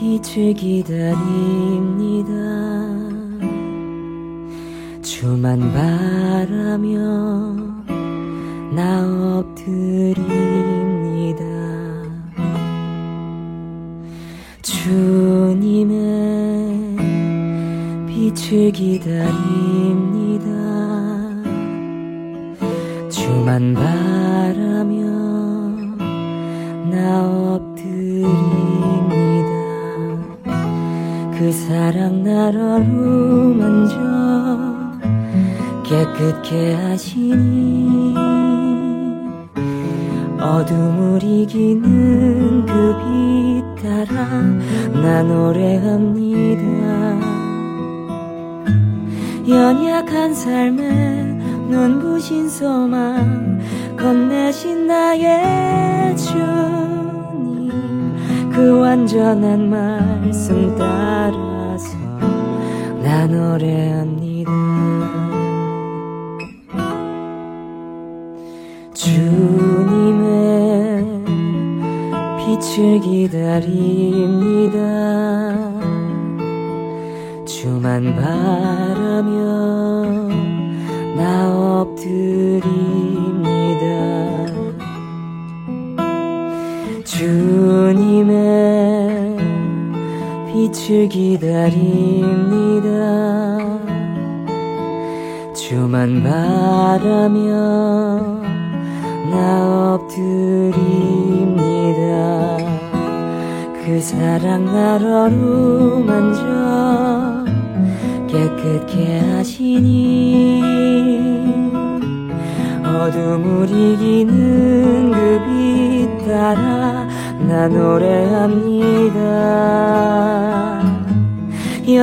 빛을 기다립니다. 주만 바라며 나 엎드립니다. 주님의 빛을 기다립니다. 주만 바라며 나 엎드립니다. 그 사랑 나를 어루만져 깨끗게 하시니 어둠을 이기는 그 빛 따라 나 노래합니다. 연약한 삶에 눈부신 소망 건네신 나의 완 전한 말씀 따라서 나 노래합니다 주님의 빛을 기다립니다. 주만 바라며 나 엎드립니다. 주 빛을 기다립니다. 주만 바라며 나 엎드립니다. 그 사랑 날 어루만져 깨끗게 하시니 어둠을 이기는 그 빛 따라 나 노래합니다.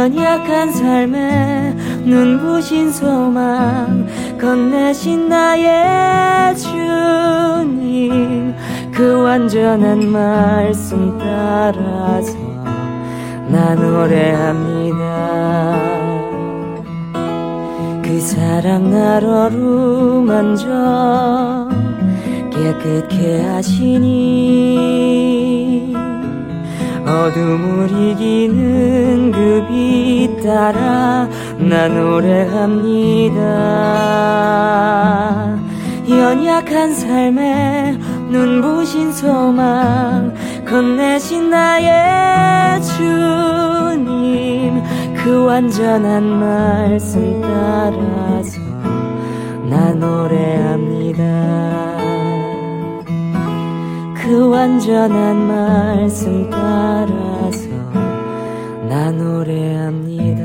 연약한 삶에 눈부신 소망 건네신 나의 주님. 그 완전한 말씀 따라서 나 노래합니다. 그 사랑 날 어루만져 깨끗게 하시니 어둠을 이기는 그 빛 따라 나 노래합니다. 연약한 삶에 눈부신 소망 건네신 나의 주님 그 완전한 말씀 따라서 나 노래합니다 그 완전한 말씀 따라서 나 노래합니다